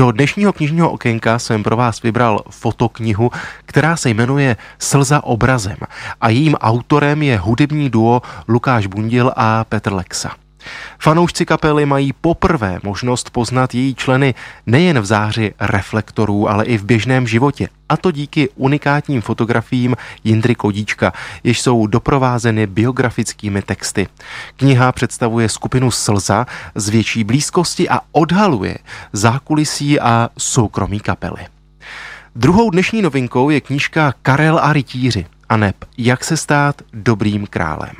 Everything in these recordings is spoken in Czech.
Do dnešního knižního okénka jsem pro vás vybral fotoknihu, která se jmenuje Slza obrazem a jejím autorem je hudební duo Lukáš Bundil a Petr Lexa. Fanoušci kapely mají poprvé možnost poznat její členy nejen v záři reflektorů, ale i v běžném životě. A to díky unikátním fotografiím Jindry Kodíčka, jež jsou doprovázeny biografickými texty. Kniha představuje skupinu Slza z větší blízkosti a odhaluje zákulisí a soukromí kapely. Druhou dnešní novinkou je knížka Karel a rytíři a neb Jak se stát dobrým králem.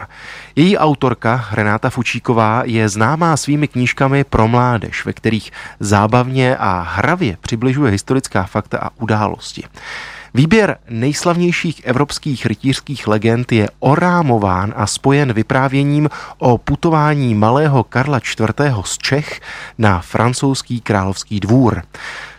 Její autorka Renáta Fučíková je známá svými knížkami pro mládež, ve kterých zábavně a hravě přibližuje historická fakta a události. Výběr nejslavnějších evropských rytířských legend je orámován a spojen vyprávěním o putování malého Karla IV. z Čech na francouzský královský dvůr.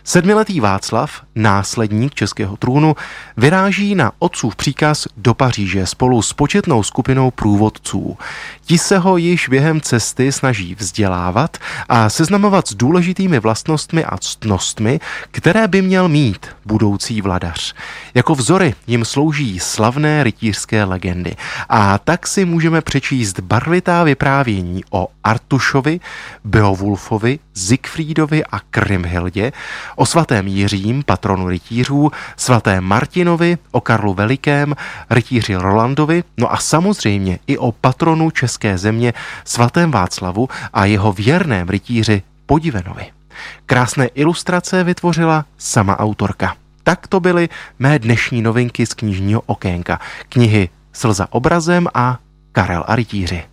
Sedmiletý Václav, následník českého trůnu, vyráží na otcův příkaz do Paříže spolu s početnou skupinou průvodců. Ti se ho již během cesty snaží vzdělávat a seznamovat s důležitými vlastnostmi a ctnostmi, které by měl mít budoucí vladař. Jako vzory jim slouží slavné rytířské legendy a tak si můžeme přečíst barvitá vyprávění o Artušovi, Beowulfovi, Siegfriedovi a Krimhildě, o svatém Jiřím, patronu rytířů, svatém Martinovi, o Karlu Velikém, rytíři Rolandovi, no a samozřejmě i o patronu české země, svatém Václavu a jeho věrném rytíři Podivenovi. Krásné ilustrace vytvořila sama autorka. Tak to byly mé dnešní novinky z knižního okénka. Knihy Slza obrazem a Karel a rytíři.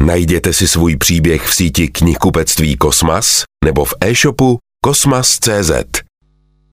Najděte si svůj příběh v síti knihkupectví Kosmas nebo v e-shopu kosmas.cz.